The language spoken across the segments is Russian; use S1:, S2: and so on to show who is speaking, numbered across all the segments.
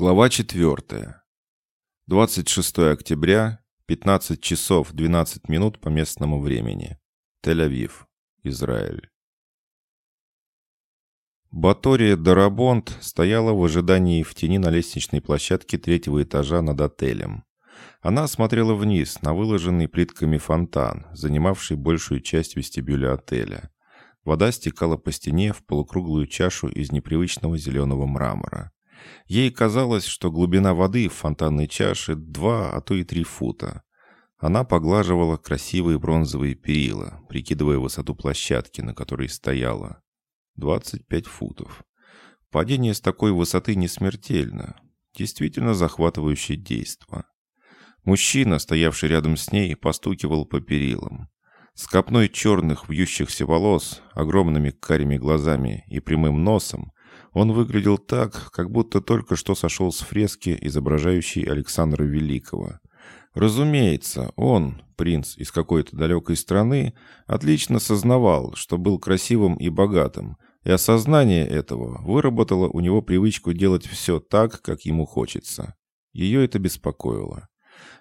S1: Глава 4. 26 октября, 15 часов 12 минут по местному времени. Тель-Авив, Израиль. Батория Дарабонт стояла в ожидании в тени на лестничной площадке третьего этажа над отелем. Она смотрела вниз на выложенный плитками фонтан, занимавший большую часть вестибюля отеля. Вода стекала по стене в полукруглую чашу из непривычного зеленого мрамора. Ей казалось, что глубина воды в фонтанной чаше два, а то и три фута. Она поглаживала красивые бронзовые перила, прикидывая высоту площадки, на которой стояла. 25 футов. Падение с такой высоты не смертельно. Действительно захватывающее действо. Мужчина, стоявший рядом с ней, постукивал по перилам. С копной черных вьющихся волос, огромными карими глазами и прямым носом он выглядел так, как будто только что сошел с фрески, изображающей Александра Великого. Разумеется, он, принц из какой-то далекой страны, отлично сознавал, что был красивым и богатым, и осознание этого выработало у него привычку делать все так, как ему хочется. Ее это беспокоило.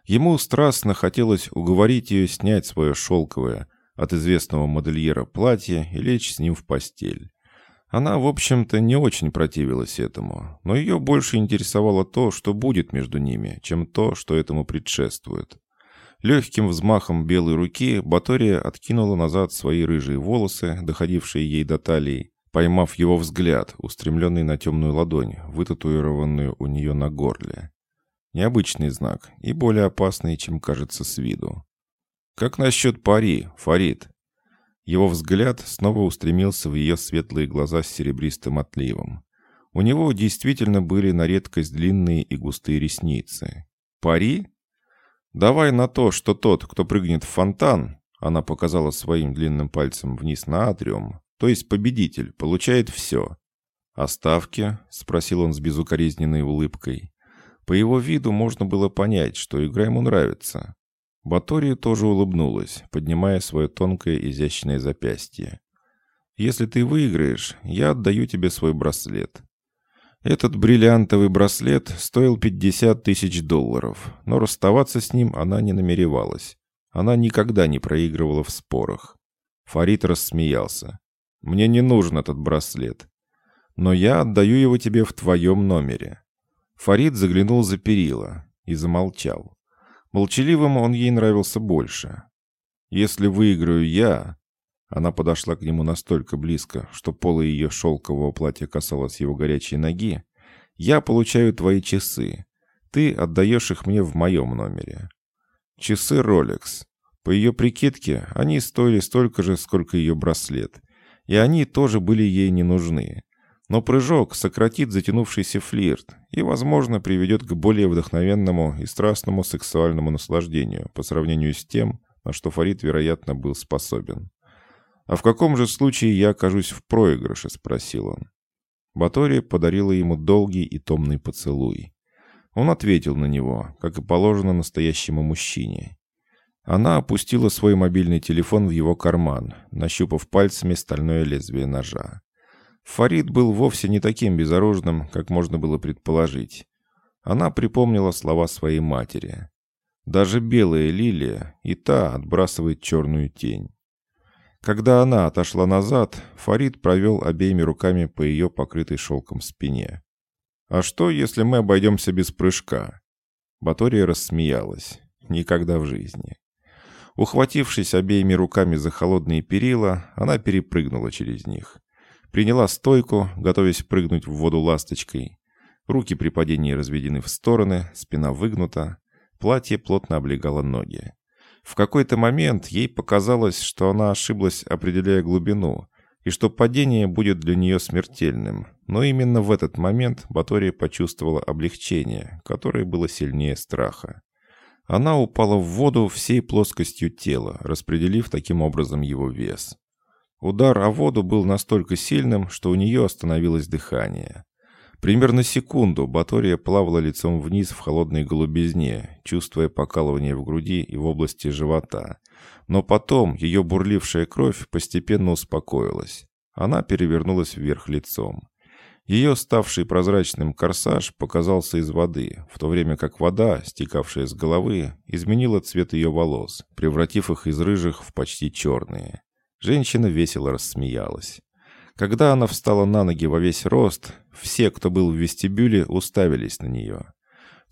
S1: Ему страстно хотелось уговорить ее снять свое шелковое от известного модельера платье и лечь с ним в постель. Она, в общем-то, не очень противилась этому, но ее больше интересовало то, что будет между ними, чем то, что этому предшествует. Легким взмахом белой руки Батория откинула назад свои рыжие волосы, доходившие ей до талии, поймав его взгляд, устремленный на темную ладонь, вытатуированную у нее на горле. Необычный знак и более опасный, чем кажется с виду. «Как насчет пари, Фарид?» Его взгляд снова устремился в ее светлые глаза с серебристым отливом. У него действительно были на редкость длинные и густые ресницы. «Пари? Давай на то, что тот, кто прыгнет в фонтан, она показала своим длинным пальцем вниз на атриум, то есть победитель, получает все. «А ставки?» — спросил он с безукоризненной улыбкой. По его виду можно было понять, что игра ему нравится. Батория тоже улыбнулась, поднимая свое тонкое изящное запястье. «Если ты выиграешь, я отдаю тебе свой браслет». Этот бриллиантовый браслет стоил 50 тысяч долларов, но расставаться с ним она не намеревалась. Она никогда не проигрывала в спорах. Фарид рассмеялся. «Мне не нужен этот браслет. Но я отдаю его тебе в твоем номере». Фарид заглянул за перила и замолчал. Молчаливым он ей нравился больше. «Если выиграю я...» Она подошла к нему настолько близко, что поло ее шелкового платья касалось его горячей ноги. «Я получаю твои часы. Ты отдаешь их мне в моем номере». Часы Rolex. По ее прикидке, они стоили столько же, сколько ее браслет. И они тоже были ей не нужны. Но прыжок сократит затянувшийся флирт и, возможно, приведет к более вдохновенному и страстному сексуальному наслаждению по сравнению с тем, на что Фарид, вероятно, был способен. «А в каком же случае я окажусь в проигрыше?» — спросил он. Батори подарила ему долгий и томный поцелуй. Он ответил на него, как и положено настоящему мужчине. Она опустила свой мобильный телефон в его карман, нащупав пальцами стальное лезвие ножа. Фарид был вовсе не таким безоружным, как можно было предположить. Она припомнила слова своей матери. Даже белая лилия и та отбрасывает черную тень. Когда она отошла назад, Фарид провел обеими руками по ее покрытой шелком спине. «А что, если мы обойдемся без прыжка?» Батория рассмеялась. «Никогда в жизни». Ухватившись обеими руками за холодные перила, она перепрыгнула через них. Приняла стойку, готовясь прыгнуть в воду ласточкой. Руки при падении разведены в стороны, спина выгнута. Платье плотно облегало ноги. В какой-то момент ей показалось, что она ошиблась, определяя глубину, и что падение будет для нее смертельным. Но именно в этот момент Батория почувствовала облегчение, которое было сильнее страха. Она упала в воду всей плоскостью тела, распределив таким образом его вес. Удар о воду был настолько сильным, что у нее остановилось дыхание. Примерно секунду Батория плавала лицом вниз в холодной голубизне, чувствуя покалывание в груди и в области живота. Но потом ее бурлившая кровь постепенно успокоилась. Она перевернулась вверх лицом. Ее ставший прозрачным корсаж показался из воды, в то время как вода, стекавшая с головы, изменила цвет ее волос, превратив их из рыжих в почти черные. Женщина весело рассмеялась. Когда она встала на ноги во весь рост, все, кто был в вестибюле, уставились на нее.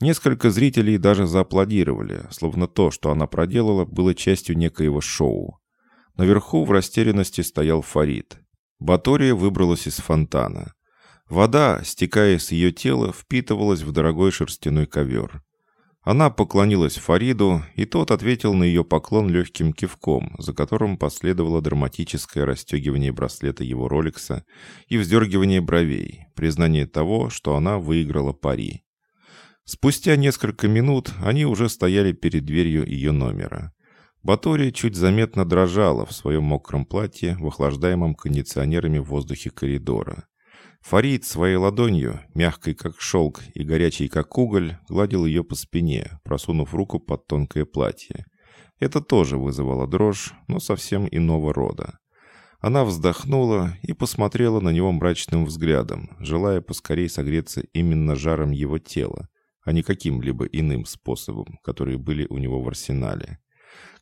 S1: Несколько зрителей даже зааплодировали, словно то, что она проделала, было частью некоего шоу. Наверху в растерянности стоял Фарид. Батория выбралась из фонтана. Вода, стекая с ее тела, впитывалась в дорогой шерстяной ковер. Она поклонилась Фариду, и тот ответил на ее поклон легким кивком, за которым последовало драматическое расстегивание браслета его роликса и вздергивание бровей, признание того, что она выиграла пари. Спустя несколько минут они уже стояли перед дверью ее номера. Батори чуть заметно дрожала в своем мокром платье в охлаждаемом кондиционерами воздухе коридора. Фарид своей ладонью, мягкой как шелк и горячей как уголь, гладил ее по спине, просунув руку под тонкое платье. Это тоже вызывало дрожь, но совсем иного рода. Она вздохнула и посмотрела на него мрачным взглядом, желая поскорей согреться именно жаром его тела, а не каким-либо иным способом, которые были у него в арсенале.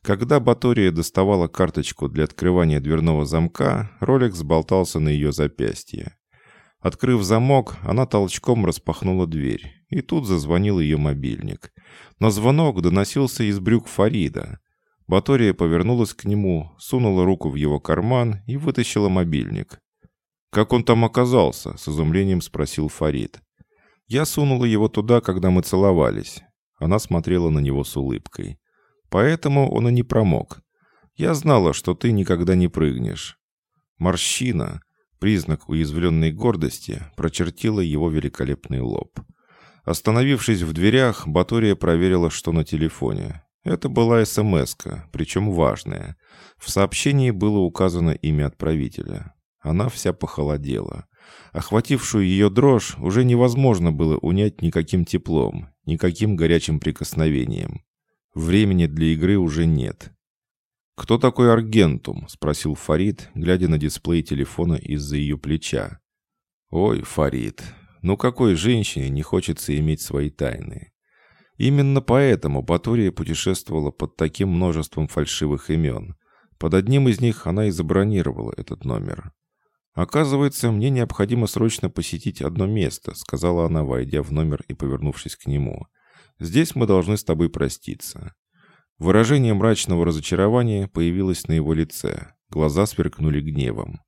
S1: Когда Батория доставала карточку для открывания дверного замка, ролик сболтался на ее запястье. Открыв замок, она толчком распахнула дверь, и тут зазвонил ее мобильник. Но звонок доносился из брюк Фарида. Батория повернулась к нему, сунула руку в его карман и вытащила мобильник. «Как он там оказался?» — с изумлением спросил Фарид. Я сунула его туда, когда мы целовались. Она смотрела на него с улыбкой. Поэтому он и не промок. Я знала, что ты никогда не прыгнешь. Морщина, признак уязвленной гордости, прочертила его великолепный лоб. Остановившись в дверях, Батория проверила, что на телефоне. Это была смс причем важная. В сообщении было указано имя отправителя. Она вся похолодела. Охватившую ее дрожь уже невозможно было унять никаким теплом, никаким горячим прикосновением. Времени для игры уже нет. «Кто такой Аргентум?» — спросил Фарид, глядя на дисплей телефона из-за ее плеча. «Ой, Фарид, ну какой женщине не хочется иметь свои тайны?» Именно поэтому Батория путешествовала под таким множеством фальшивых имен. Под одним из них она и забронировала этот номер. «Оказывается, мне необходимо срочно посетить одно место», — сказала она, войдя в номер и повернувшись к нему. «Здесь мы должны с тобой проститься». Выражение мрачного разочарования появилось на его лице. Глаза сверкнули гневом.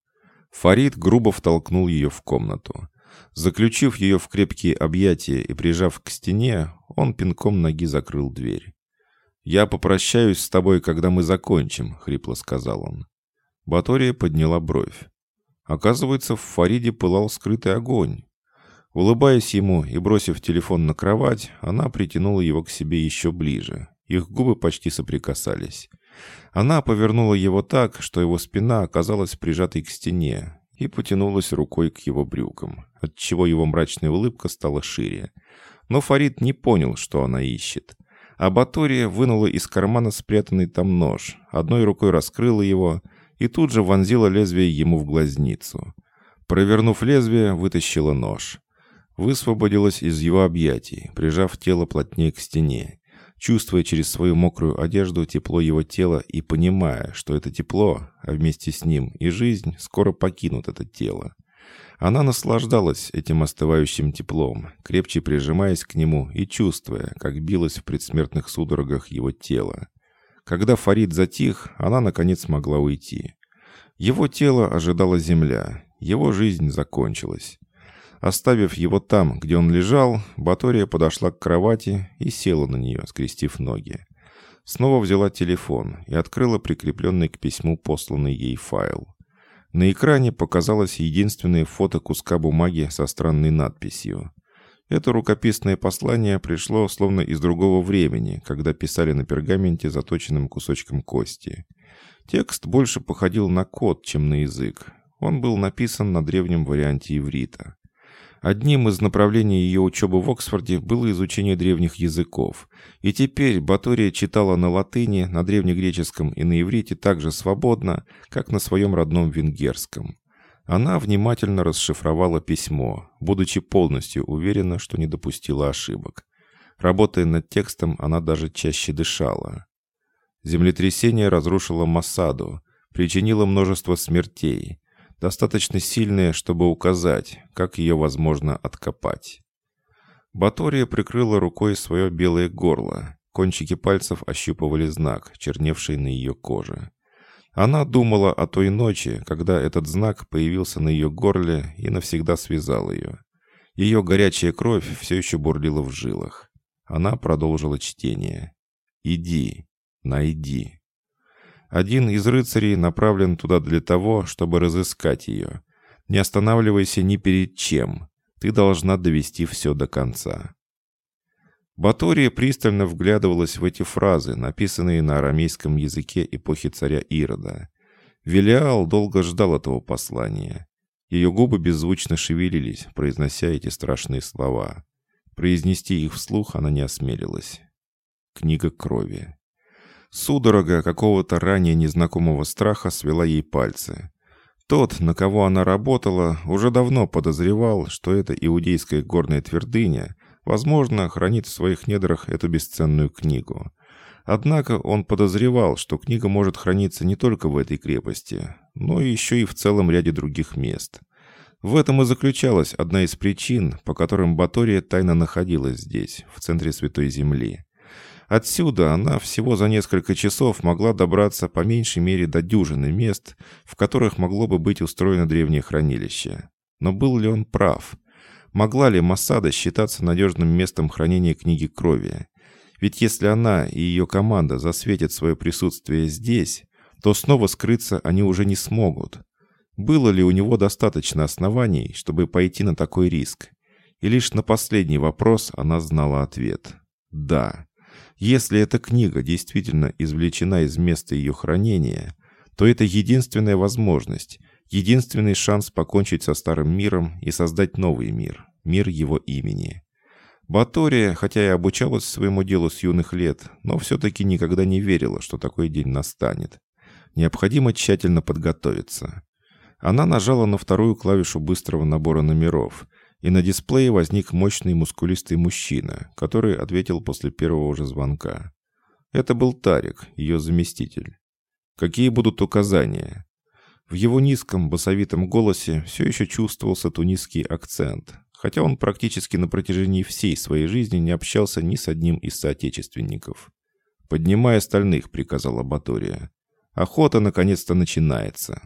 S1: Фарид грубо втолкнул ее в комнату. Заключив ее в крепкие объятия и прижав к стене, он пинком ноги закрыл дверь. «Я попрощаюсь с тобой, когда мы закончим», — хрипло сказал он. Батория подняла бровь. Оказывается, в Фариде пылал скрытый огонь. Улыбаясь ему и бросив телефон на кровать, она притянула его к себе еще ближе. Их губы почти соприкасались. Она повернула его так, что его спина оказалась прижатой к стене, и потянулась рукой к его брюкам, отчего его мрачная улыбка стала шире. Но Фарид не понял, что она ищет. А Батория вынула из кармана спрятанный там нож, одной рукой раскрыла его — и тут же вонзила лезвие ему в глазницу. Провернув лезвие, вытащила нож. Высвободилась из его объятий, прижав тело плотнее к стене, чувствуя через свою мокрую одежду тепло его тела и понимая, что это тепло, а вместе с ним и жизнь скоро покинут это тело. Она наслаждалась этим остывающим теплом, крепче прижимаясь к нему и чувствуя, как билось в предсмертных судорогах его тело. Когда Фарид затих, она наконец могла уйти. Его тело ожидала земля, его жизнь закончилась. Оставив его там, где он лежал, Батория подошла к кровати и села на нее, скрестив ноги. Снова взяла телефон и открыла прикрепленный к письму посланный ей файл. На экране показалось единственное фото куска бумаги со странной надписью. Это рукописное послание пришло словно из другого времени, когда писали на пергаменте заточенным кусочком кости. Текст больше походил на код, чем на язык. Он был написан на древнем варианте иврита. Одним из направлений ее учебы в Оксфорде было изучение древних языков. И теперь Батория читала на латыни, на древнегреческом и на иврите так же свободно, как на своем родном венгерском. Она внимательно расшифровала письмо, будучи полностью уверена, что не допустила ошибок. Работая над текстом, она даже чаще дышала. Землетрясение разрушило Массаду, причинило множество смертей, достаточно сильное, чтобы указать, как ее возможно откопать. Батория прикрыла рукой свое белое горло. Кончики пальцев ощупывали знак, черневший на ее коже. Она думала о той ночи, когда этот знак появился на ее горле и навсегда связал ее. Ее горячая кровь все еще бурлила в жилах. Она продолжила чтение. «Иди, найди». Один из рыцарей направлен туда для того, чтобы разыскать ее. Не останавливайся ни перед чем. Ты должна довести все до конца. Батория пристально вглядывалась в эти фразы, написанные на арамейском языке эпохи царя Ирода. Велиал долго ждал этого послания. Ее губы беззвучно шевелились, произнося эти страшные слова. Произнести их вслух она не осмелилась. Книга крови. Судорога какого-то ранее незнакомого страха свела ей пальцы. Тот, на кого она работала, уже давно подозревал, что эта иудейская горная твердыня, возможно, хранит в своих недрах эту бесценную книгу. Однако он подозревал, что книга может храниться не только в этой крепости, но еще и в целом ряде других мест. В этом и заключалась одна из причин, по которым Батория тайно находилась здесь, в центре Святой Земли. Отсюда она всего за несколько часов могла добраться по меньшей мере до дюжины мест, в которых могло бы быть устроено древнее хранилище. Но был ли он прав? Могла ли Масада считаться надежным местом хранения книги крови? Ведь если она и ее команда засветят свое присутствие здесь, то снова скрыться они уже не смогут. Было ли у него достаточно оснований, чтобы пойти на такой риск? И лишь на последний вопрос она знала ответ. «Да». Если эта книга действительно извлечена из места ее хранения, то это единственная возможность, единственный шанс покончить со старым миром и создать новый мир, мир его имени. Батория, хотя и обучалась своему делу с юных лет, но все-таки никогда не верила, что такой день настанет. Необходимо тщательно подготовиться. Она нажала на вторую клавишу быстрого набора номеров, и на дисплее возник мощный мускулистый мужчина, который ответил после первого же звонка. Это был Тарик, ее заместитель. Какие будут указания? В его низком басовитом голосе все еще чувствовался тунисский акцент, хотя он практически на протяжении всей своей жизни не общался ни с одним из соотечественников. «Поднимай остальных», — приказала Батория. «Охота наконец-то начинается.